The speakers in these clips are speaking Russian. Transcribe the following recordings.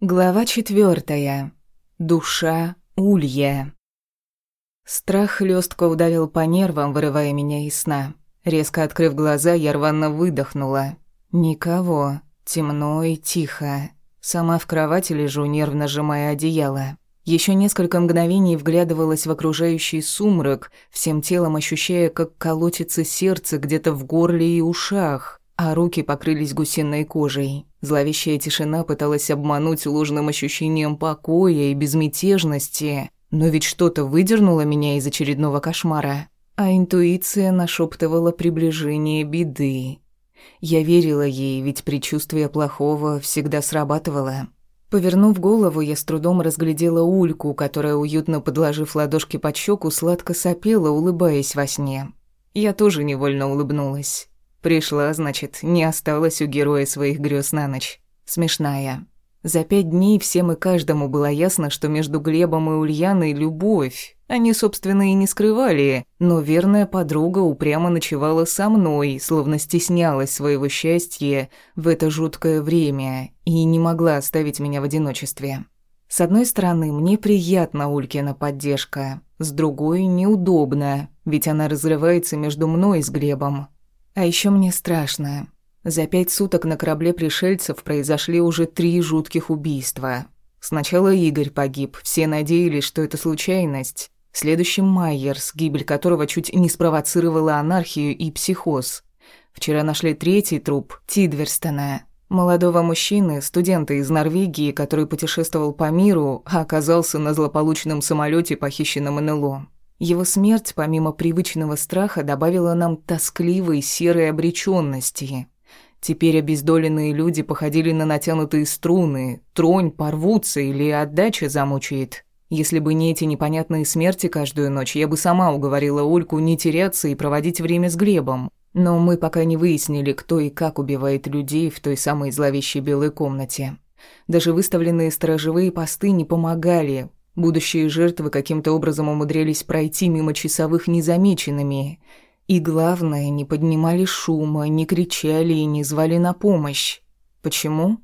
Глава четвертая. Душа Улья. Страх хлестко удавил по нервам, вырывая меня из сна. Резко открыв глаза, я рвано выдохнула. Никого. Темно и тихо. Сама в кровати лежу, нервно сжимая одеяло. Еще несколько мгновений вглядывалась в окружающий сумрак, всем телом ощущая, как колотится сердце где-то в горле и ушах, а руки покрылись гусиной кожей. Зловещая тишина пыталась обмануть ложным ощущением покоя и безмятежности, но ведь что-то выдернуло меня из очередного кошмара, а интуиция нашептывала приближение беды. Я верила ей, ведь предчувствие плохого всегда срабатывало. Повернув голову, я с трудом разглядела Ульку, которая, уютно подложив ладошки под щеку, сладко сопела, улыбаясь во сне. Я тоже невольно улыбнулась. Пришла, значит, не осталась у героя своих грез на ночь. Смешная. За пять дней всем и каждому было ясно, что между Глебом и Ульяной любовь. Они, собственно, и не скрывали, но верная подруга упрямо ночевала со мной, словно стеснялась своего счастья в это жуткое время и не могла оставить меня в одиночестве. С одной стороны, мне приятна Улькина поддержка, с другой – неудобно, ведь она разрывается между мной с Глебом. А еще мне страшно. За пять суток на корабле пришельцев произошли уже три жутких убийства. Сначала Игорь погиб, все надеялись, что это случайность. Следующим Майерс, гибель которого чуть не спровоцировала анархию и психоз. Вчера нашли третий труп, Тидверстона, молодого мужчины, студента из Норвегии, который путешествовал по миру, а оказался на злополучном самолете, похищенном НЛО. Его смерть, помимо привычного страха, добавила нам тоскливой серой обречённости. Теперь обездоленные люди походили на натянутые струны, тронь порвутся или отдача замучает. Если бы не эти непонятные смерти каждую ночь, я бы сама уговорила Ольку не теряться и проводить время с Глебом. Но мы пока не выяснили, кто и как убивает людей в той самой зловещей белой комнате. Даже выставленные сторожевые посты не помогали, Будущие жертвы каким-то образом умудрялись пройти мимо часовых незамеченными. И главное, не поднимали шума, не кричали и не звали на помощь. Почему?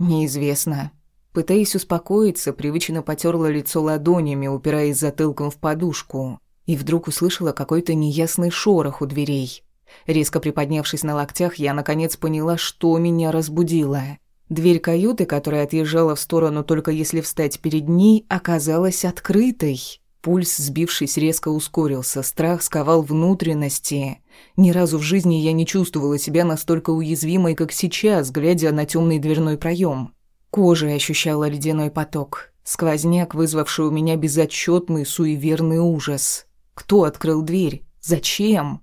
Неизвестно. Пытаясь успокоиться, привычно потерла лицо ладонями, упираясь затылком в подушку. И вдруг услышала какой-то неясный шорох у дверей. Резко приподнявшись на локтях, я наконец поняла, что меня разбудило. Дверь каюты, которая отъезжала в сторону только если встать перед ней, оказалась открытой. Пульс, сбившись, резко ускорился, страх сковал внутренности. Ни разу в жизни я не чувствовала себя настолько уязвимой, как сейчас, глядя на темный дверной проем. Кожей ощущала ледяной поток, сквозняк, вызвавший у меня безотчетный суеверный ужас. Кто открыл дверь? Зачем?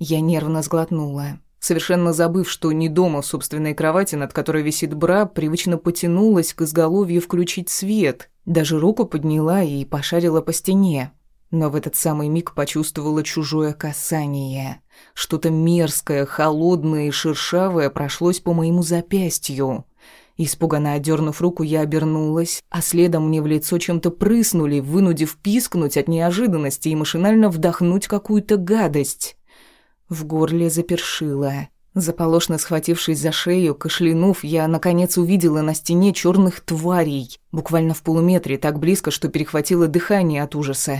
Я нервно сглотнула. Совершенно забыв, что не дома в собственной кровати, над которой висит бра, привычно потянулась к изголовью включить свет. Даже руку подняла и пошарила по стене. Но в этот самый миг почувствовала чужое касание. Что-то мерзкое, холодное и шершавое прошлось по моему запястью. Испуганно отдернув руку, я обернулась, а следом мне в лицо чем-то прыснули, вынудив пискнуть от неожиданности и машинально вдохнуть какую-то гадость. В горле запершило. Заполошно схватившись за шею, кашлянув, я, наконец, увидела на стене черных тварей, буквально в полуметре, так близко, что перехватило дыхание от ужаса.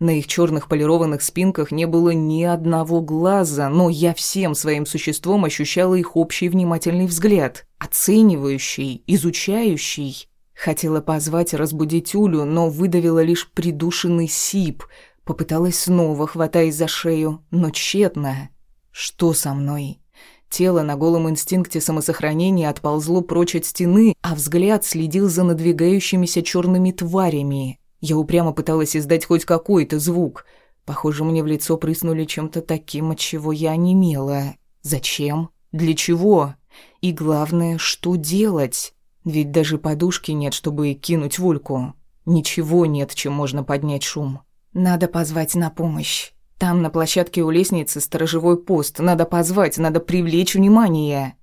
На их черных полированных спинках не было ни одного глаза, но я всем своим существом ощущала их общий внимательный взгляд, оценивающий, изучающий. Хотела позвать разбудить Улю, но выдавила лишь придушенный сип — Попыталась снова, хватаясь за шею, но тщетно. Что со мной? Тело на голом инстинкте самосохранения отползло прочь от стены, а взгляд следил за надвигающимися черными тварями. Я упрямо пыталась издать хоть какой-то звук. Похоже, мне в лицо прыснули чем-то таким, от чего я онемела. Зачем? Для чего? И главное, что делать? Ведь даже подушки нет, чтобы кинуть Вульку. Ничего нет, чем можно поднять шум. Надо позвать на помощь. Там на площадке у лестницы сторожевой пост. Надо позвать, надо привлечь внимание.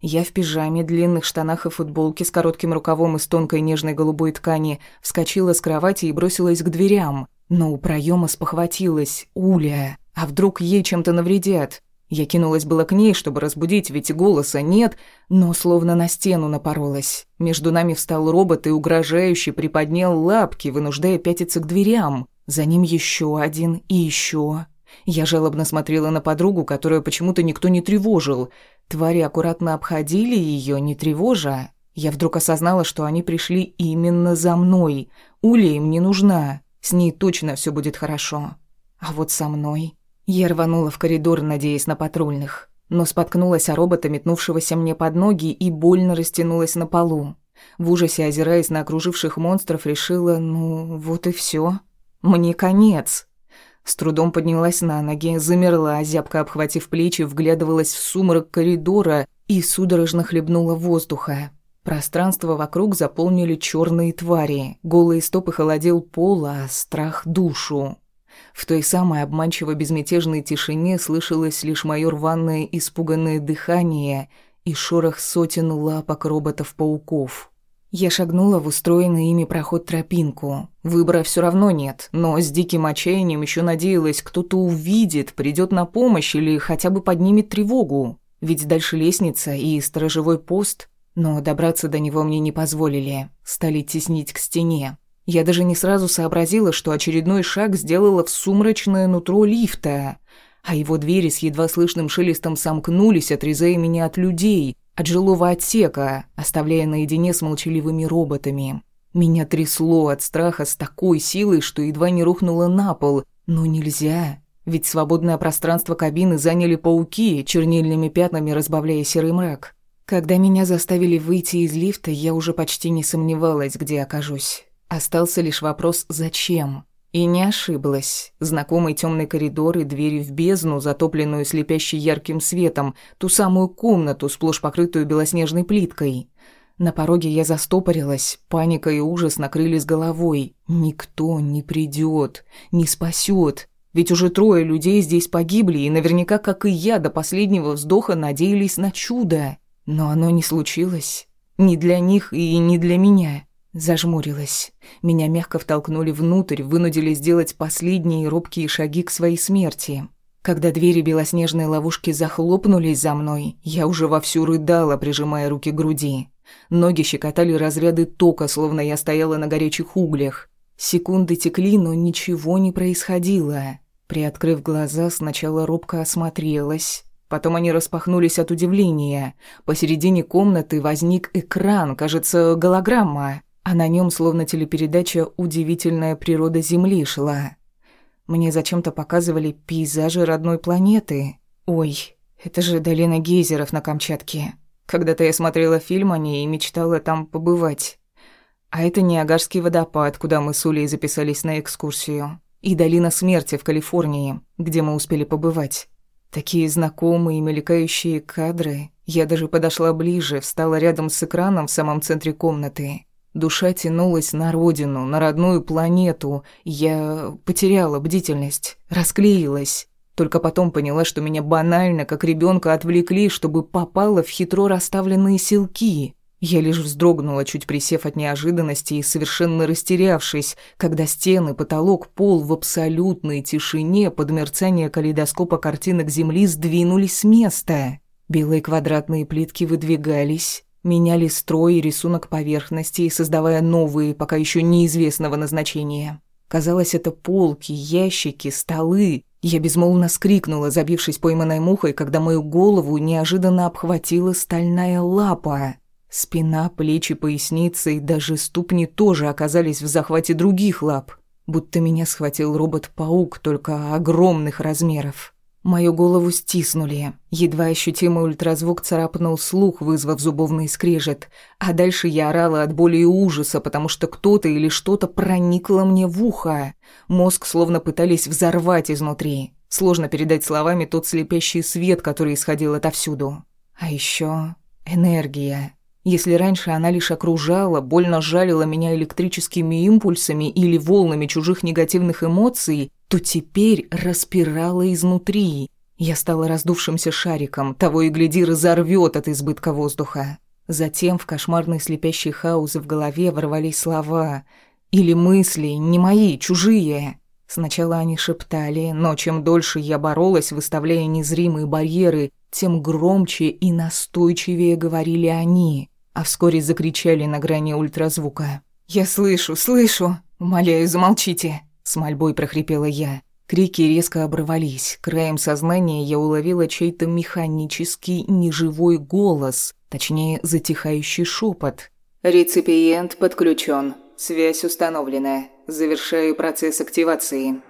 Я в пижаме, длинных штанах и футболке с коротким рукавом из тонкой нежной голубой ткани вскочила с кровати и бросилась к дверям. Но у проема спохватилась. Уля. А вдруг ей чем-то навредят? Я кинулась было к ней, чтобы разбудить, ведь голоса нет, но словно на стену напоролась. Между нами встал робот и угрожающе приподнял лапки, вынуждая пятиться к дверям. За ним еще один и еще. Я жалобно смотрела на подругу, которую почему-то никто не тревожил. Твари аккуратно обходили ее, не тревожа. Я вдруг осознала, что они пришли именно за мной. Уля им не нужна. С ней точно все будет хорошо. А вот со мной... Я рванула в коридор, надеясь на патрульных, но споткнулась о робота, метнувшегося мне под ноги, и больно растянулась на полу. В ужасе, озираясь на окруживших монстров, решила, ну, вот и все. Мне конец. С трудом поднялась на ноги, замерла, зябко обхватив плечи, вглядывалась в сумрак коридора и судорожно хлебнула воздуха. Пространство вокруг заполнили черные твари, голые стопы холодил пол, а страх — душу. В той самой обманчиво безмятежной тишине слышалось лишь моё рваное испуганное дыхание и шорох сотен лапок роботов-пауков. Я шагнула в устроенный ими проход тропинку. Выбора все равно нет, но с диким отчаянием еще надеялась, кто-то увидит, придет на помощь или хотя бы поднимет тревогу. Ведь дальше лестница и сторожевой пост, но добраться до него мне не позволили, стали теснить к стене. Я даже не сразу сообразила, что очередной шаг сделала в сумрачное нутро лифта, а его двери с едва слышным шелестом сомкнулись, отрезая меня от людей, от жилого отсека, оставляя наедине с молчаливыми роботами. Меня трясло от страха с такой силой, что едва не рухнуло на пол, но нельзя, ведь свободное пространство кабины заняли пауки, чернильными пятнами разбавляя серый мрак. Когда меня заставили выйти из лифта, я уже почти не сомневалась, где окажусь. Остался лишь вопрос «зачем?». И не ошиблась. Знакомый темный коридор и двери в бездну, затопленную слепящей ярким светом, ту самую комнату, сплошь покрытую белоснежной плиткой. На пороге я застопорилась, паника и ужас накрыли с головой. Никто не придет, не спасет. Ведь уже трое людей здесь погибли, и наверняка, как и я, до последнего вздоха надеялись на чудо. Но оно не случилось. Ни для них и не для меня. Зажмурилась. Меня мягко втолкнули внутрь, вынудили сделать последние робкие шаги к своей смерти. Когда двери белоснежной ловушки захлопнулись за мной, я уже вовсю рыдала, прижимая руки к груди. Ноги щекотали разряды тока, словно я стояла на горячих углях. Секунды текли, но ничего не происходило. Приоткрыв глаза, сначала робко осмотрелась. Потом они распахнулись от удивления. Посередине комнаты возник экран, кажется, голограмма а на нем, словно телепередача «Удивительная природа Земли» шла. Мне зачем-то показывали пейзажи родной планеты. Ой, это же долина гейзеров на Камчатке. Когда-то я смотрела фильм о ней и мечтала там побывать. А это Ниагарский водопад, куда мы с Улей записались на экскурсию. И долина смерти в Калифорнии, где мы успели побывать. Такие знакомые мелькающие кадры. Я даже подошла ближе, встала рядом с экраном в самом центре комнаты. Душа тянулась на родину, на родную планету. Я потеряла бдительность, расклеилась. Только потом поняла, что меня банально, как ребенка, отвлекли, чтобы попала в хитро расставленные селки. Я лишь вздрогнула, чуть присев от неожиданности и совершенно растерявшись, когда стены, потолок, пол в абсолютной тишине под мерцание калейдоскопа картинок Земли сдвинулись с места. Белые квадратные плитки выдвигались, Меняли строй и рисунок поверхности, создавая новые, пока еще неизвестного назначения. Казалось, это полки, ящики, столы. Я безмолвно скрикнула, забившись пойманной мухой, когда мою голову неожиданно обхватила стальная лапа. Спина, плечи, поясница и даже ступни тоже оказались в захвате других лап, будто меня схватил робот-паук, только огромных размеров. Мою голову стиснули. Едва ощутимый ультразвук царапнул слух, вызвав зубовный скрежет. А дальше я орала от боли и ужаса, потому что кто-то или что-то проникло мне в ухо. Мозг словно пытались взорвать изнутри. Сложно передать словами тот слепящий свет, который исходил отовсюду. А еще энергия. Если раньше она лишь окружала, больно жалила меня электрическими импульсами или волнами чужих негативных эмоций, то теперь распирала изнутри. Я стала раздувшимся шариком, того и гляди разорвет от избытка воздуха. Затем в кошмарный слепящий хаос в голове ворвались слова. Или мысли, не мои, чужие. Сначала они шептали, но чем дольше я боролась, выставляя незримые барьеры, тем громче и настойчивее говорили они, а вскоре закричали на грани ультразвука. «Я слышу, слышу! Умоляю, замолчите!» С мольбой прохрипела я. Крики резко оборвались. Краем сознания я уловила чей-то механический, неживой голос, точнее, затихающий шепот. «Реципиент подключен. Связь установлена. Завершаю процесс активации».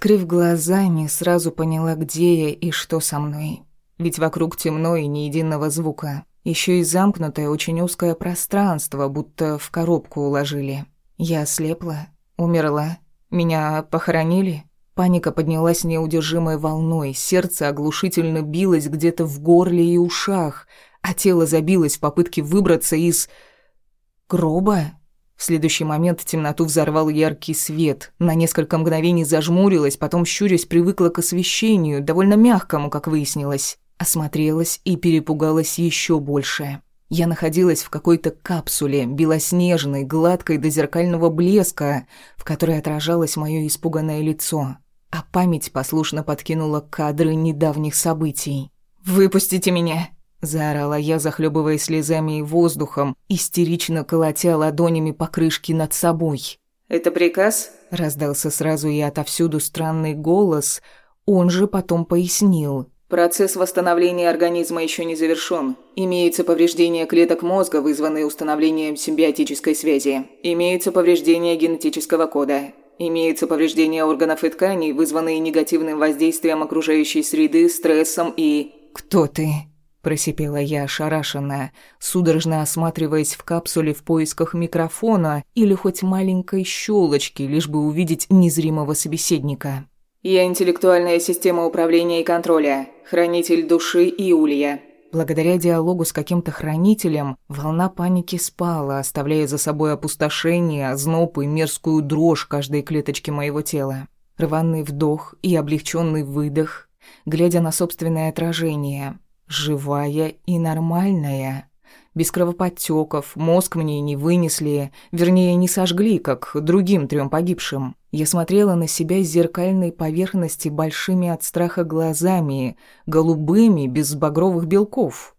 Открыв глазами, сразу поняла, где я и что со мной. Ведь вокруг темно и ни единого звука. Еще и замкнутое, очень узкое пространство, будто в коробку уложили. Я ослепла, умерла, меня похоронили. Паника поднялась неудержимой волной, сердце оглушительно билось где-то в горле и ушах, а тело забилось в попытке выбраться из... гроба. В следующий момент темноту взорвал яркий свет. На несколько мгновений зажмурилась, потом, щурясь, привыкла к освещению, довольно мягкому, как выяснилось. Осмотрелась и перепугалась еще больше. Я находилась в какой-то капсуле, белоснежной, гладкой до зеркального блеска, в которой отражалось мое испуганное лицо. А память послушно подкинула кадры недавних событий. «Выпустите меня!» Заорала я, захлебываясь слезами и воздухом, истерично колотя ладонями по крышке над собой. «Это приказ?» – раздался сразу и отовсюду странный голос. Он же потом пояснил. «Процесс восстановления организма еще не завершен. Имеется повреждение клеток мозга, вызванное установлением симбиотической связи. Имеются повреждения генетического кода. Имеются повреждения органов и тканей, вызванные негативным воздействием окружающей среды, стрессом и... «Кто ты?» Просипела я ошарашенная, судорожно осматриваясь в капсуле в поисках микрофона или хоть маленькой щелочки, лишь бы увидеть незримого собеседника. «Я интеллектуальная система управления и контроля, хранитель души Иулия». Благодаря диалогу с каким-то хранителем, волна паники спала, оставляя за собой опустошение, озноб и мерзкую дрожь каждой клеточки моего тела. Рваный вдох и облегченный выдох, глядя на собственное отражение – Живая и нормальная. Без кровоподтёков, мозг мне не вынесли, вернее, не сожгли, как другим трем погибшим. Я смотрела на себя с зеркальной поверхности большими от страха глазами, голубыми, без багровых белков.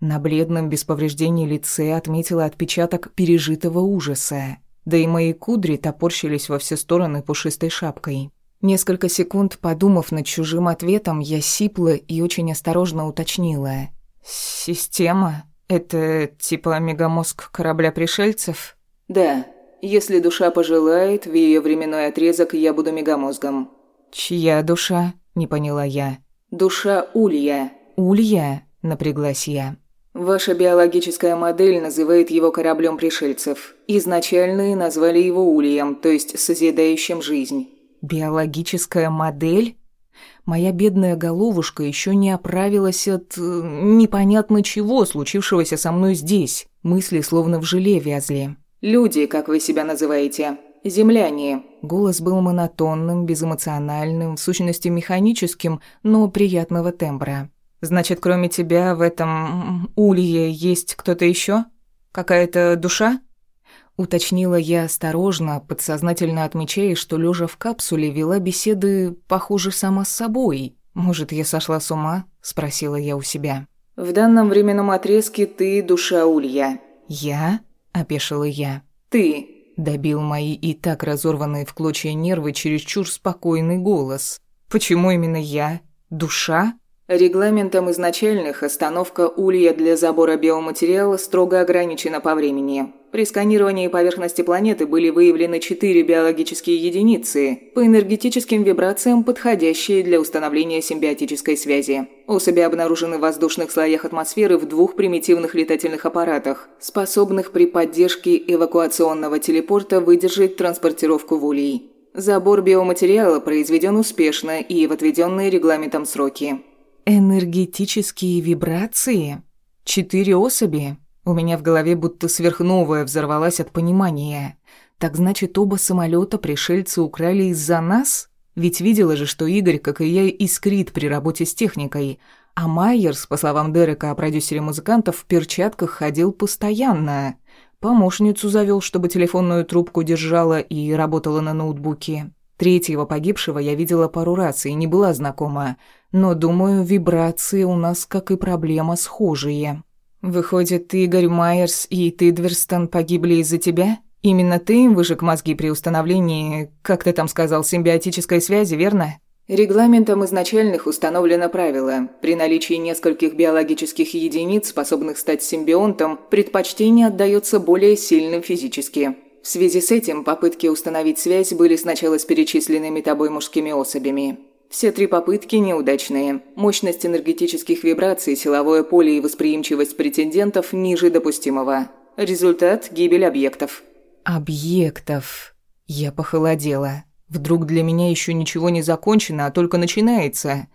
На бледном, без повреждений лице отметила отпечаток пережитого ужаса. Да и мои кудри топорщились во все стороны пушистой шапкой. Несколько секунд подумав над чужим ответом, я сипла и очень осторожно уточнила. «Система? Это типа мегамозг корабля пришельцев?» «Да. Если душа пожелает, в ее временной отрезок я буду мегамозгом». «Чья душа?» – не поняла я. «Душа Улья». «Улья?» – напряглась я. «Ваша биологическая модель называет его кораблем пришельцев. Изначальные назвали его Ульем, то есть созидающим жизнь». Биологическая модель? Моя бедная головушка еще не оправилась от э, непонятно чего, случившегося со мной здесь. Мысли словно в желе вязли. «Люди, как вы себя называете. Земляне». Голос был монотонным, безэмоциональным, в сущности механическим, но приятного тембра. «Значит, кроме тебя в этом улье есть кто-то еще? Какая-то душа?» Уточнила я осторожно, подсознательно отмечая, что лежа в капсуле вела беседы, похоже, сама с собой. «Может, я сошла с ума?» – спросила я у себя. «В данном временном отрезке ты душа Улья». «Я?» – опешила я. «Ты», – добил мои и так разорванные в клочья нервы чересчур спокойный голос. «Почему именно я? Душа?» Регламентом изначальных остановка улья для забора биоматериала строго ограничена по времени. При сканировании поверхности планеты были выявлены четыре биологические единицы, по энергетическим вибрациям подходящие для установления симбиотической связи. Особи обнаружены в воздушных слоях атмосферы в двух примитивных летательных аппаратах, способных при поддержке эвакуационного телепорта выдержать транспортировку в улей. Забор биоматериала произведен успешно и в отведенные регламентом сроки. «Энергетические вибрации? Четыре особи?» – У меня в голове будто сверхновая взорвалась от понимания. Так значит, оба самолета пришельцы украли из-за нас? Ведь видела же, что Игорь, как и я, искрит при работе с техникой. А Майерс, по словам Дерека о продюсере музыкантов, в перчатках ходил постоянно. Помощницу завел, чтобы телефонную трубку держала и работала на ноутбуке. Третьего погибшего я видела пару раз и не была знакома, но, думаю, вибрации у нас, как и проблема, схожие. Выходит, Игорь Майерс и Тидверстон погибли из-за тебя? Именно ты им выжег мозги при установлении, как ты там сказал, симбиотической связи, верно? Регламентом изначальных установлено правило. При наличии нескольких биологических единиц, способных стать симбионтом, предпочтение отдается более сильным физически. В связи с этим попытки установить связь были сначала с перечисленными тобой мужскими особями. Все три попытки неудачные. Мощность энергетических вибраций, силовое поле и восприимчивость претендентов ниже допустимого. Результат – гибель объектов. Объектов. Я похолодела. Вдруг для меня еще ничего не закончено, а только начинается.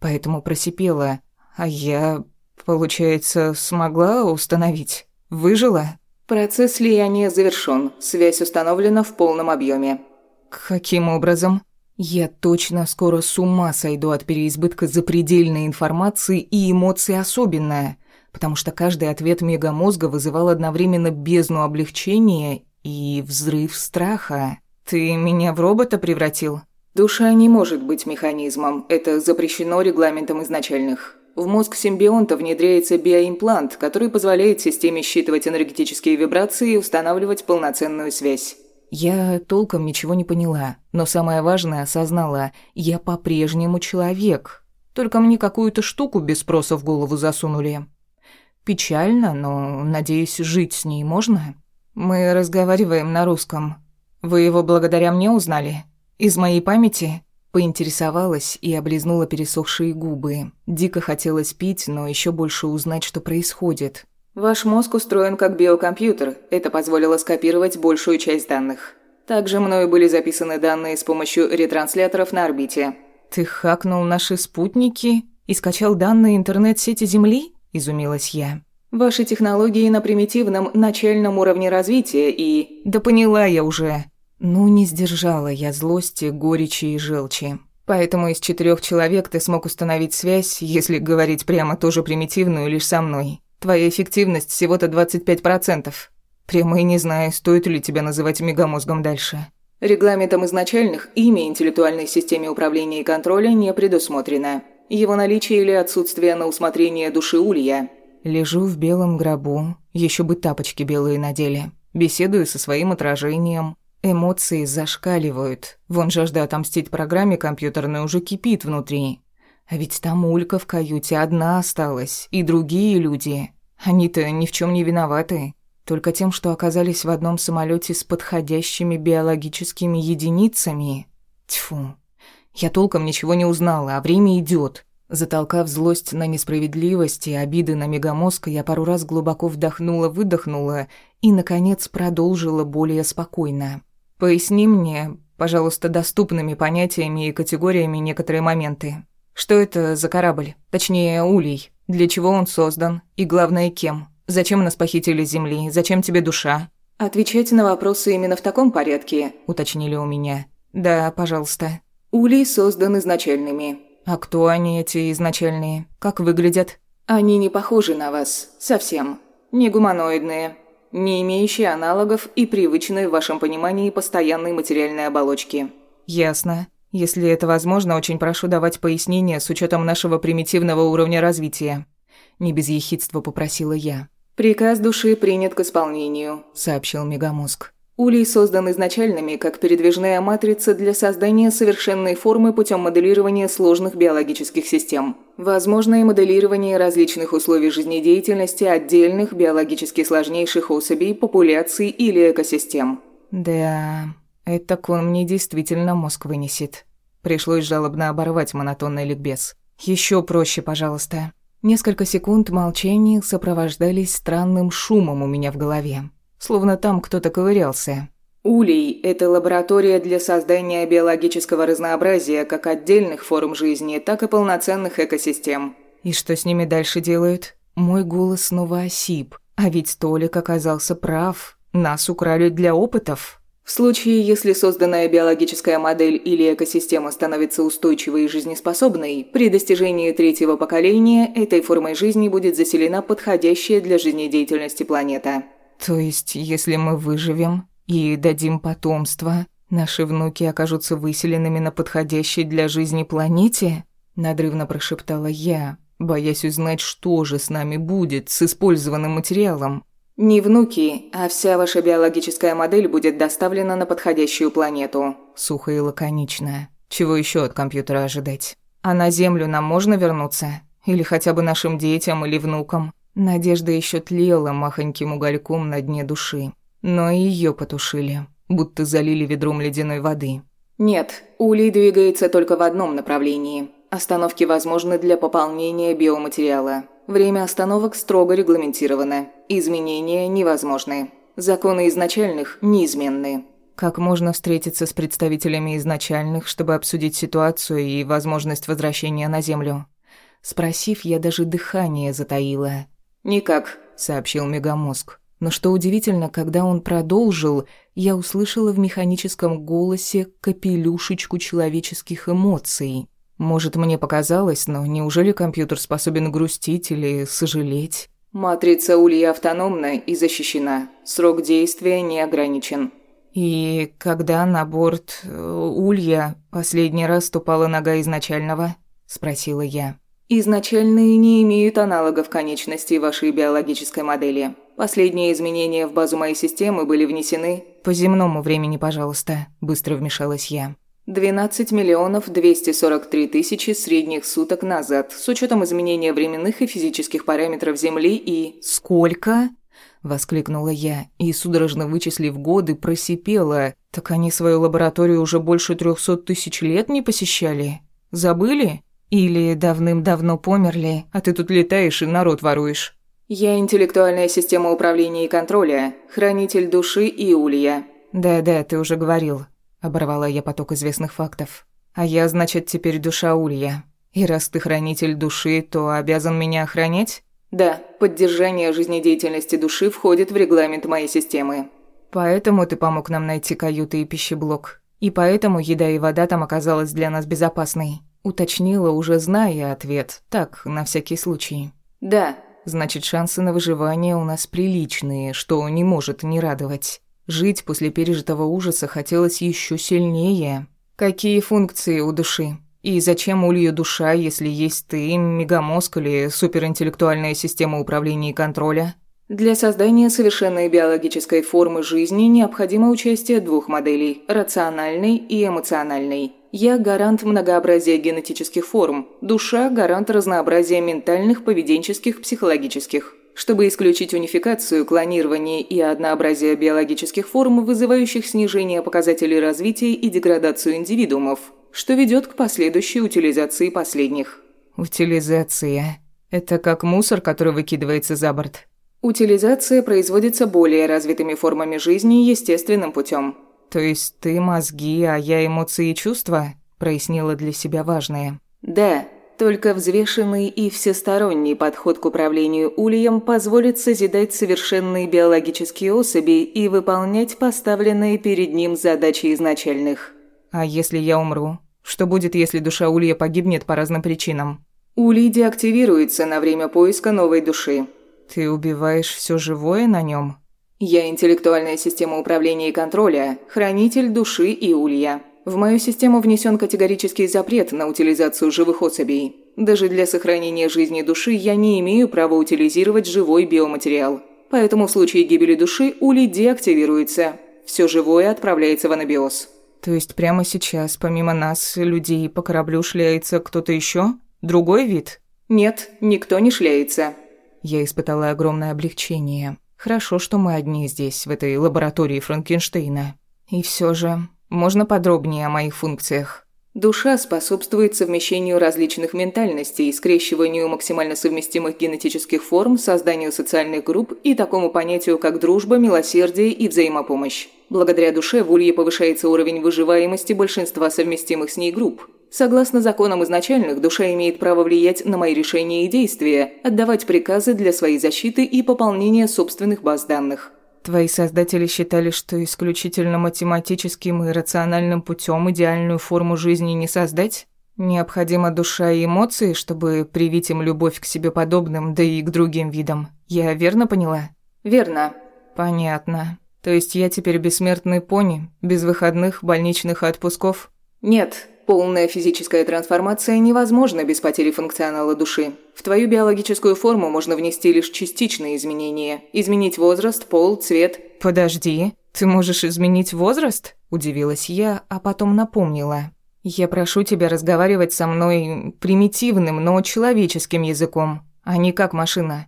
Поэтому просипела. А я, получается, смогла установить? Выжила? Процесс слияния завершён. Связь установлена в полном объеме. Каким образом? Я точно скоро с ума сойду от переизбытка запредельной информации и эмоций особенно, потому что каждый ответ мегамозга вызывал одновременно бездну облегчения и взрыв страха. Ты меня в робота превратил? Душа не может быть механизмом. Это запрещено регламентом изначальных. В мозг симбионта внедряется биоимплант, который позволяет системе считывать энергетические вибрации и устанавливать полноценную связь. Я толком ничего не поняла, но самое важное осознала – я по-прежнему человек. Только мне какую-то штуку без спроса в голову засунули. Печально, но, надеюсь, жить с ней можно? Мы разговариваем на русском. Вы его благодаря мне узнали? Из моей памяти? Поинтересовалась и облизнула пересохшие губы. Дико хотелось пить, но еще больше узнать, что происходит. Ваш мозг устроен как биокомпьютер. Это позволило скопировать большую часть данных. Также мною были записаны данные с помощью ретрансляторов на орбите. Ты хакнул наши спутники и скачал данные интернет-сети Земли? Изумилась я. Ваши технологии на примитивном начальном уровне развития и... Да поняла я уже. Ну, не сдержала я злости, горечи и желчи. Поэтому из четырех человек ты смог установить связь, если говорить прямо тоже примитивную, лишь со мной. Твоя эффективность всего-то 25%. Прямо и не знаю, стоит ли тебя называть мегамозгом дальше. Регламентом изначальных имя интеллектуальной системе управления и контроля не предусмотрено. Его наличие или отсутствие на усмотрение души Улья. Лежу в белом гробу, еще бы тапочки белые надели. Беседую со своим отражением. Эмоции зашкаливают. Вон жажда отомстить программе компьютерной уже кипит внутри. А ведь там Улька в каюте одна осталась, и другие люди. Они-то ни в чем не виноваты. Только тем, что оказались в одном самолете с подходящими биологическими единицами. Тьфу. Я толком ничего не узнала, а время идет. Затолкав злость на несправедливость и обиды на мегамозг, я пару раз глубоко вдохнула-выдохнула и, наконец, продолжила более спокойно. «Поясни мне, пожалуйста, доступными понятиями и категориями некоторые моменты. Что это за корабль? Точнее, улей. Для чего он создан? И главное, кем? Зачем нас похитили с Земли? Зачем тебе душа?» «Отвечайте на вопросы именно в таком порядке», — уточнили у меня. «Да, пожалуйста». «Улей создан изначальными. «А кто они, эти изначальные? Как выглядят?» «Они не похожи на вас. Совсем. Не гуманоидные. Не имеющие аналогов и привычной в вашем понимании постоянной материальной оболочки». «Ясно. Если это возможно, очень прошу давать пояснения с учетом нашего примитивного уровня развития». Не без ехидства попросила я. «Приказ души принят к исполнению», — сообщил Мегамозг. Улей создан изначальными как передвижная матрица для создания совершенной формы путем моделирования сложных биологических систем. Возможно и моделирование различных условий жизнедеятельности отдельных биологически сложнейших особей, популяций или экосистем. Да, это он мне действительно мозг вынесет. Пришлось жалобно оборвать монотонный ликбез. Еще проще, пожалуйста. Несколько секунд молчания сопровождались странным шумом у меня в голове словно там кто-то ковырялся. Улей – это лаборатория для создания биологического разнообразия как отдельных форм жизни, так и полноценных экосистем. И что с ними дальше делают? Мой голос снова осип, А ведь Толик оказался прав. Нас украли для опытов. В случае, если созданная биологическая модель или экосистема становится устойчивой и жизнеспособной, при достижении третьего поколения этой формой жизни будет заселена подходящая для жизнедеятельности планета. То есть, если мы выживем и дадим потомство, наши внуки окажутся выселенными на подходящей для жизни планете? Надрывно прошептала я, боясь узнать, что же с нами будет с использованным материалом. Не внуки, а вся ваша биологическая модель будет доставлена на подходящую планету. Сухо и лаконично. Чего еще от компьютера ожидать? А на Землю нам можно вернуться? Или хотя бы нашим детям или внукам? Надежда еще тлела махоньким угольком на дне души. Но и ее потушили, будто залили ведром ледяной воды. Нет, Улей двигается только в одном направлении. Остановки возможны для пополнения биоматериала. Время остановок строго регламентировано. Изменения невозможны. Законы изначальных неизменны. Как можно встретиться с представителями изначальных, чтобы обсудить ситуацию и возможность возвращения на Землю? Спросив, я даже дыхание затаила. «Никак», — сообщил мегамозг. Но что удивительно, когда он продолжил, я услышала в механическом голосе капелюшечку человеческих эмоций. Может, мне показалось, но неужели компьютер способен грустить или сожалеть? Матрица Улья автономна и защищена. Срок действия не ограничен. И когда на борт э, Улья последний раз ступала нога изначального? Спросила я. Изначальные не имеют аналогов конечностей вашей биологической модели. Последние изменения в базу моей системы были внесены... По земному времени, пожалуйста, быстро вмешалась я. 12 миллионов 243 тысячи средних суток назад, с учетом изменения временных и физических параметров Земли и... «Сколько?» – воскликнула я и, судорожно вычислив годы, просипела. «Так они свою лабораторию уже больше трехсот тысяч лет не посещали? Забыли? Или давным-давно померли, а ты тут летаешь и народ воруешь?» «Я интеллектуальная система управления и контроля, хранитель души и улья». «Да-да, ты уже говорил», Оборвала я поток известных фактов. А я, значит, теперь душа Улья. И раз ты хранитель души, то обязан меня охранять? Да, поддержание жизнедеятельности души входит в регламент моей системы. Поэтому ты помог нам найти каюты и пищеблок. И поэтому еда и вода там оказалась для нас безопасной. Уточнила, уже зная ответ. Так, на всякий случай. Да. Значит, шансы на выживание у нас приличные, что не может не радовать. Жить после пережитого ужаса хотелось еще сильнее. Какие функции у души? И зачем улью душа, если есть ты, мегамозг или суперинтеллектуальная система управления и контроля? Для создания совершенной биологической формы жизни необходимо участие двух моделей – рациональной и эмоциональной. Я – гарант многообразия генетических форм, душа – гарант разнообразия ментальных, поведенческих, психологических чтобы исключить унификацию, клонирование и однообразие биологических форм, вызывающих снижение показателей развития и деградацию индивидуумов, что ведет к последующей утилизации последних. Утилизация. Это как мусор, который выкидывается за борт. Утилизация производится более развитыми формами жизни естественным путем. То есть ты мозги, а я эмоции и чувства? Прояснила для себя важное. Да, только взвешенный и всесторонний подход к управлению ульем позволит созидать совершенные биологические особи и выполнять поставленные перед ним задачи изначальных. А если я умру? Что будет, если душа улья погибнет по разным причинам? Улей деактивируется на время поиска новой души. Ты убиваешь все живое на нем? Я интеллектуальная система управления и контроля, хранитель души и улья. В мою систему внесен категорический запрет на утилизацию живых особей. Даже для сохранения жизни души я не имею права утилизировать живой биоматериал. Поэтому в случае гибели души улей деактивируется. Все живое отправляется в анабиоз. То есть прямо сейчас, помимо нас, людей, по кораблю шляется кто-то еще? Другой вид? Нет, никто не шляется. Я испытала огромное облегчение. Хорошо, что мы одни здесь, в этой лаборатории Франкенштейна. И все же, можно подробнее о моих функциях? Душа способствует совмещению различных ментальностей, скрещиванию максимально совместимых генетических форм, созданию социальных групп и такому понятию, как дружба, милосердие и взаимопомощь. Благодаря душе в Улье повышается уровень выживаемости большинства совместимых с ней групп. Согласно законам изначальных, душа имеет право влиять на мои решения и действия, отдавать приказы для своей защиты и пополнения собственных баз данных. Твои создатели считали, что исключительно математическим и рациональным путем идеальную форму жизни не создать? Необходима душа и эмоции, чтобы привить им любовь к себе подобным, да и к другим видам. Я верно поняла? Верно. Понятно. То есть я теперь бессмертный пони, без выходных, больничных отпусков? Нет, полная физическая трансформация невозможна без потери функционала души. В твою биологическую форму можно внести лишь частичные изменения. Изменить возраст, пол, цвет. Подожди, ты можешь изменить возраст? Удивилась я, а потом напомнила. Я прошу тебя разговаривать со мной примитивным, но человеческим языком, а не как машина.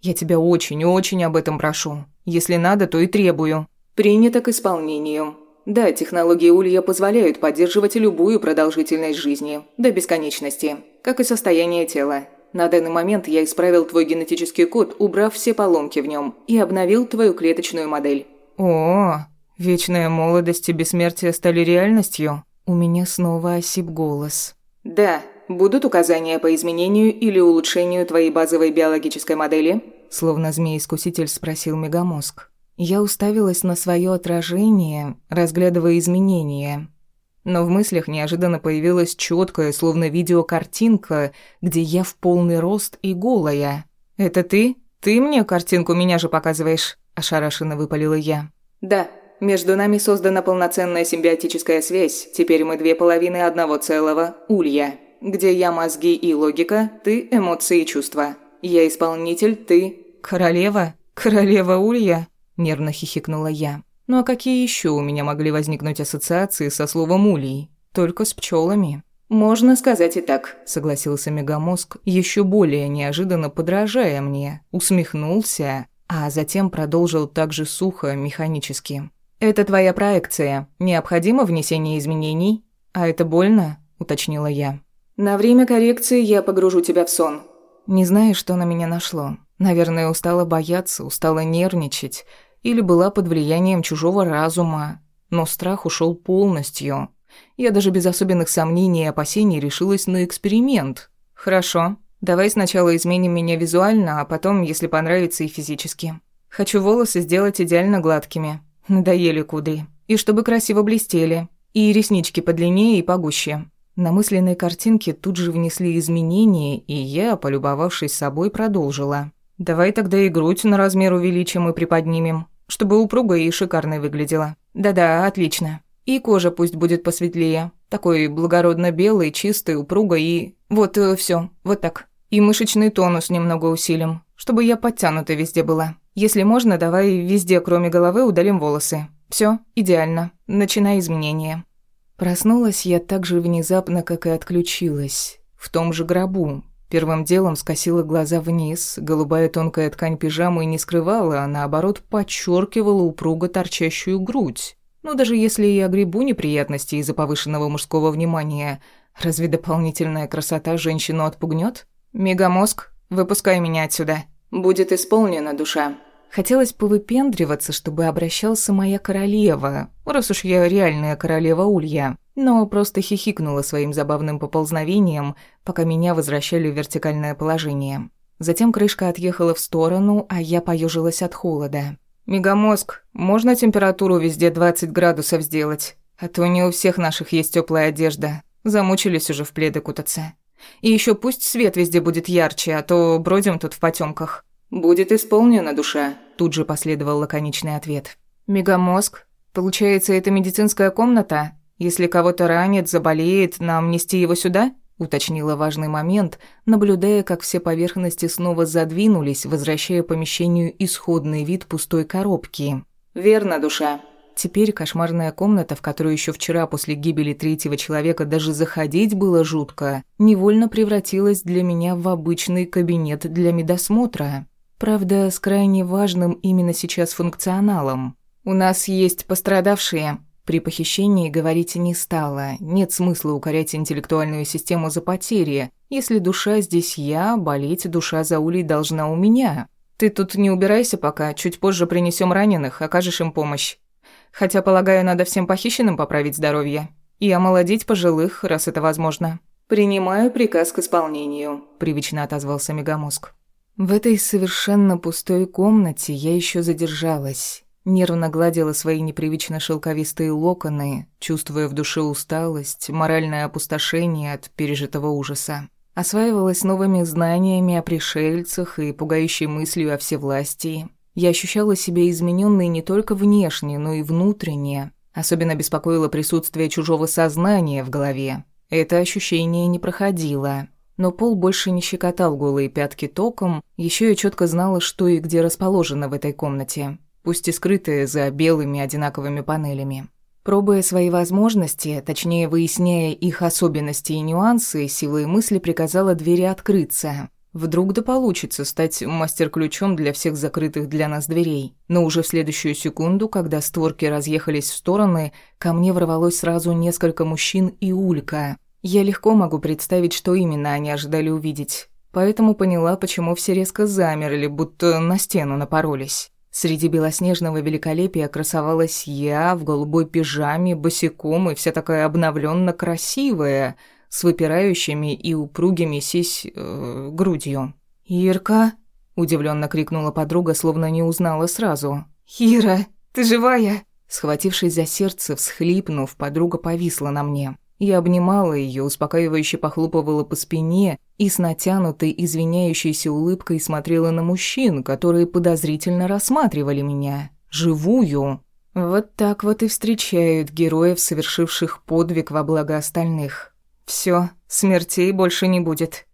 Я тебя очень-очень об этом прошу. Если надо, то и требую. Принято к исполнению. Да, технологии Улья позволяют поддерживать любую продолжительность жизни, до бесконечности, как и состояние тела. На данный момент я исправил твой генетический код, убрав все поломки в нем, и обновил твою клеточную модель. О, вечная молодость и бессмертие стали реальностью? У меня снова осип голос. «Да, будут указания по изменению или улучшению твоей базовой биологической модели?» Словно змей-искуситель спросил Мегамозг. Я уставилась на свое отражение, разглядывая изменения. Но в мыслях неожиданно появилась четкая, словно видеокартинка, где я в полный рост и голая. «Это ты? Ты мне картинку меня же показываешь?» – ошарашенно выпалила я. «Да», между нами создана полноценная симбиотическая связь. Теперь мы две половины одного целого – улья. Где я мозги и логика, ты эмоции и чувства. Я исполнитель, ты... Королева? Королева улья? Нервно хихикнула я. Ну а какие еще у меня могли возникнуть ассоциации со словом улей? Только с пчелами. «Можно сказать и так», — согласился Мегамозг, еще более неожиданно подражая мне, усмехнулся, а затем продолжил так же сухо, механически. «Это твоя проекция. Необходимо внесение изменений?» «А это больно?» – уточнила я. «На время коррекции я погружу тебя в сон». Не знаю, что на меня нашло. Наверное, устала бояться, устала нервничать. Или была под влиянием чужого разума. Но страх ушел полностью. Я даже без особенных сомнений и опасений решилась на эксперимент. «Хорошо. Давай сначала изменим меня визуально, а потом, если понравится, и физически. Хочу волосы сделать идеально гладкими. Надоели кудри. И чтобы красиво блестели. И реснички подлиннее и погуще. На мысленной картинке тут же внесли изменения, и я, полюбовавшись собой, продолжила. «Давай тогда и грудь на размер увеличим и приподнимем, чтобы упругая и шикарной выглядела. Да-да, отлично. И кожа пусть будет посветлее. Такой благородно белый, чистый, упругой и... Вот э, все, вот так. И мышечный тонус немного усилим, чтобы я подтянута везде была. Если можно, давай везде, кроме головы, удалим волосы. Все, идеально. Начинай изменения. Проснулась я так же внезапно, как и отключилась. В том же гробу. Первым делом скосила глаза вниз. Голубая тонкая ткань пижамы не скрывала, а наоборот подчеркивала упруго торчащую грудь. Но ну, даже если я гребу неприятности из-за повышенного мужского внимания, разве дополнительная красота женщину отпугнет? Мегамозг, выпускай меня отсюда. Будет исполнена, душа. Хотелось повыпендриваться, чтобы обращался моя королева, раз уж я реальная королева Улья, но просто хихикнула своим забавным поползновением, пока меня возвращали в вертикальное положение. Затем крышка отъехала в сторону, а я поежилась от холода. «Мегамозг, можно температуру везде 20 градусов сделать? А то не у всех наших есть теплая одежда. Замучились уже в пледы кутаться. И еще пусть свет везде будет ярче, а то бродим тут в потемках. «Будет исполнена, душа», – тут же последовал лаконичный ответ. «Мегамозг? Получается, это медицинская комната? Если кого-то ранит, заболеет, нам нести его сюда?» – уточнила важный момент, наблюдая, как все поверхности снова задвинулись, возвращая помещению исходный вид пустой коробки. «Верно, душа», Теперь кошмарная комната, в которую еще вчера после гибели третьего человека даже заходить было жутко, невольно превратилась для меня в обычный кабинет для медосмотра. Правда, с крайне важным именно сейчас функционалом. «У нас есть пострадавшие», при похищении говорить не стала. Нет смысла укорять интеллектуальную систему за потери. Если душа здесь я, болеть душа за улей должна у меня. Ты тут не убирайся пока, чуть позже принесем раненых, окажешь им помощь. Хотя, полагаю, надо всем похищенным поправить здоровье. И омолодить пожилых, раз это возможно. «Принимаю приказ к исполнению», – привычно отозвался Мегамозг. В этой совершенно пустой комнате я еще задержалась. Нервно гладила свои непривычно шелковистые локоны, чувствуя в душе усталость, моральное опустошение от пережитого ужаса. Осваивалась новыми знаниями о пришельцах и пугающей мыслью о всевластии. Я ощущала себя измененной не только внешне, но и внутренне. Особенно беспокоило присутствие чужого сознания в голове. Это ощущение не проходило. Но пол больше не щекотал голые пятки током, еще я четко знала, что и где расположено в этой комнате пусть и скрытые за белыми одинаковыми панелями. Пробуя свои возможности, точнее выясняя их особенности и нюансы, силой мысли приказала двери открыться. Вдруг да получится стать мастер-ключом для всех закрытых для нас дверей. Но уже в следующую секунду, когда створки разъехались в стороны, ко мне ворвалось сразу несколько мужчин и Улька. Я легко могу представить, что именно они ожидали увидеть. Поэтому поняла, почему все резко замерли, будто на стену напоролись. Среди белоснежного великолепия красовалась я в голубой пижаме, босиком и вся такая обновленно красивая, с выпирающими и упругими сись э, грудью. «Ирка?» – удивленно крикнула подруга, словно не узнала сразу. «Ира, ты живая?» Схватившись за сердце, всхлипнув, подруга повисла на мне. Я обнимала ее, успокаивающе похлопывала по спине и с натянутой, извиняющейся улыбкой смотрела на мужчин, которые подозрительно рассматривали меня. Живую. Вот так вот и встречают героев, совершивших подвиг во благо остальных. Все, смертей больше не будет.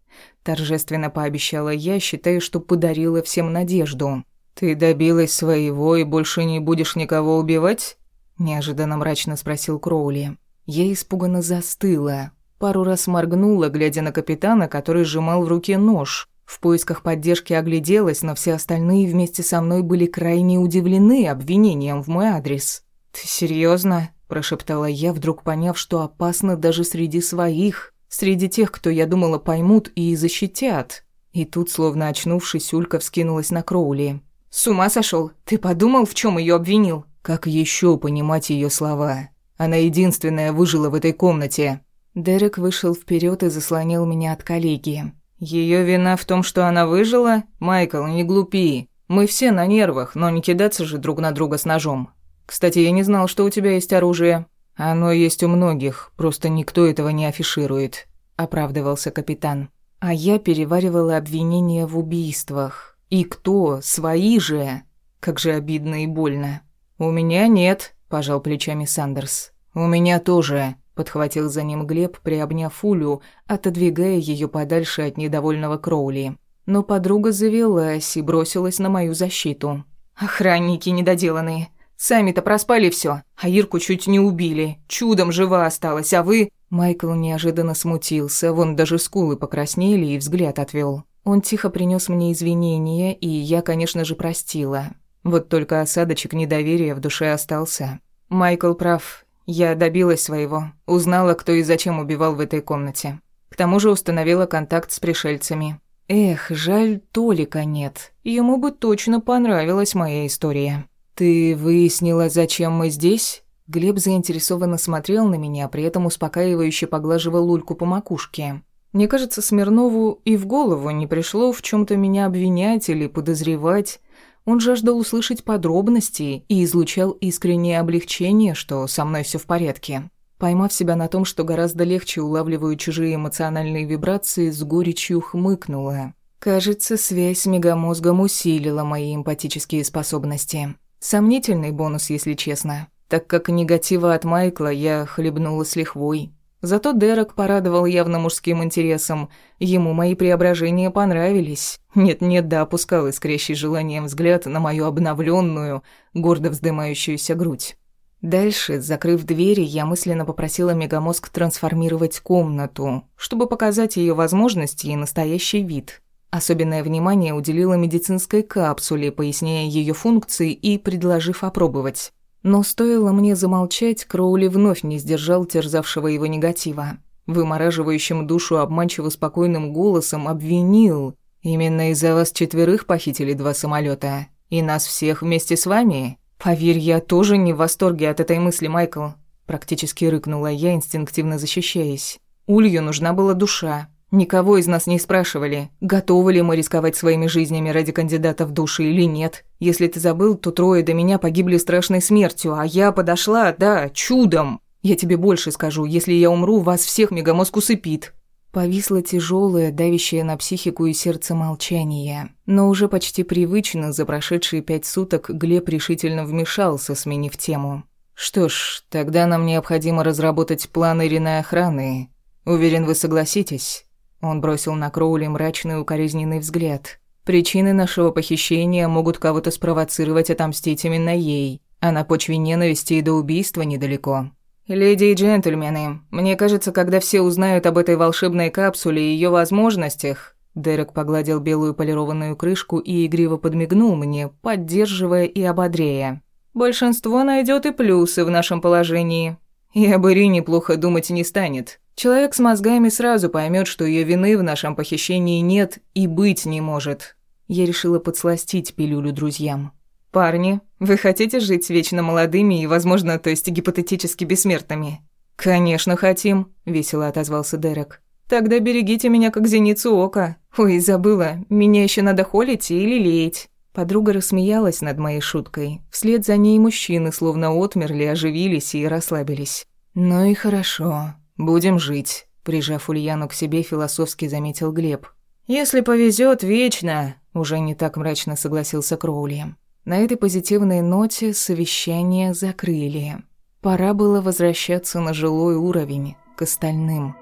Торжественно пообещала я, считая, что подарила всем надежду. «Ты добилась своего и больше не будешь никого убивать?» Неожиданно мрачно спросил Кроули. Я испуганно застыла, пару раз моргнула, глядя на капитана, который сжимал в руке нож. В поисках поддержки огляделась, но все остальные вместе со мной были крайне удивлены обвинением в мой адрес. «Ты серьезно? прошептала я, вдруг поняв, что опасно даже среди своих, среди тех, кто, я думала, поймут и защитят. И тут, словно очнувшись, Улька вскинулась на Кроули. «С ума сошел? Ты подумал, в чем ее обвинил?» Как еще понимать ее слова? Она единственная выжила в этой комнате». Дерек вышел вперед и заслонил меня от коллеги. Ее вина в том, что она выжила? Майкл, не глупи. Мы все на нервах, но не кидаться же друг на друга с ножом. Кстати, я не знал, что у тебя есть оружие. Оно есть у многих, просто никто этого не афиширует», — оправдывался капитан. А я переваривала обвинения в убийствах. И кто? Свои же? Как же обидно и больно. «У меня нет», пожал плечами Сандерс. У меня тоже, подхватил за ним Глеб, приобняв Улю, отодвигая ее подальше от недовольного Кроули. Но подруга завелась и бросилась на мою защиту. Охранники недоделанные. Сами-то проспали все, а Ирку чуть не убили. Чудом жива осталась, а вы...» Майкл неожиданно смутился, вон даже скулы покраснели и взгляд отвел. Он тихо принес мне извинения, и я, конечно же, простила. Вот только осадочек недоверия в душе остался. Майкл прав. Я добилась своего. Узнала, кто и зачем убивал в этой комнате. К тому же установила контакт с пришельцами. Эх, жаль, Толика нет. Ему бы точно понравилась моя история. Ты выяснила, зачем мы здесь? Глеб заинтересованно смотрел на меня, при этом успокаивающе поглаживал Лульку по макушке. Мне кажется, Смирнову и в голову не пришло в чем то меня обвинять или подозревать. Он жаждал услышать подробности и излучал искреннее облегчение, что со мной все в порядке. Поймав себя на том, что гораздо легче улавливаю чужие эмоциональные вибрации, с горечью хмыкнула. Кажется, связь с мегамозгом усилила мои эмпатические способности. Сомнительный бонус, если честно, так как негатива от Майкла я хлебнула с лихвой. Зато Дерек порадовал явно мужским интересом. Ему мои преображения понравились. Нет-нет, да опускал искрящий желанием взгляд на мою обновленную, гордо вздымающуюся грудь. Дальше, закрыв двери, я мысленно попросила мегамозг трансформировать комнату, чтобы показать ее возможности и настоящий вид. Особенное внимание уделила медицинской капсуле, поясняя ее функции и предложив опробовать. Но стоило мне замолчать, Кроули вновь не сдержал терзавшего его негатива. Вымораживающим душу обманчиво спокойным голосом обвинил. «Именно из-за вас четверых похитили два самолета, И нас всех вместе с вами? Поверь, я тоже не в восторге от этой мысли, Майкл. практически рыкнула я, инстинктивно защищаясь. Улью нужна была душа. Никого из нас не спрашивали, готовы ли мы рисковать своими жизнями ради кандидата в души или нет. Если ты забыл, то трое до меня погибли страшной смертью, а я подошла, да, чудом. Я тебе больше скажу, если я умру, вас всех мегамозг усыпит. Повисло тяжелое, давящее на психику и сердце молчание. Но уже почти привычно за прошедшие пять суток Глеб решительно вмешался, сменив тему. «Что ж, тогда нам необходимо разработать план Ириной охраны. Уверен, вы согласитесь?» Он бросил на Кроули мрачный укоризненный взгляд. «Причины нашего похищения могут кого-то спровоцировать отомстить именно ей, а на почве ненависти и до убийства недалеко. «Леди и джентльмены, мне кажется, когда все узнают об этой волшебной капсуле и ее возможностях...» Дерек погладил белую полированную крышку и игриво подмигнул мне, поддерживая и ободряя. «Большинство найдет и плюсы в нашем положении. И об Ирине плохо думать не станет. Человек с мозгами сразу поймет, что ее вины в нашем похищении нет и быть не может». Я решила подсластить пилюлю друзьям. «Парни, вы хотите жить вечно молодыми и, возможно, то есть гипотетически бессмертными?» «Конечно хотим», — весело отозвался Дерек. «Тогда берегите меня как зеницу ока. Ой, забыла, меня еще надо холить или леять». Подруга рассмеялась над моей шуткой. Вслед за ней мужчины словно отмерли, оживились и расслабились. «Ну и хорошо. Будем жить», — прижав Ульяну к себе, философски заметил Глеб. «Если повезет, вечно», — уже не так мрачно согласился Кроули. На этой позитивной ноте совещание закрыли. Пора было возвращаться на жилой уровень, к остальным.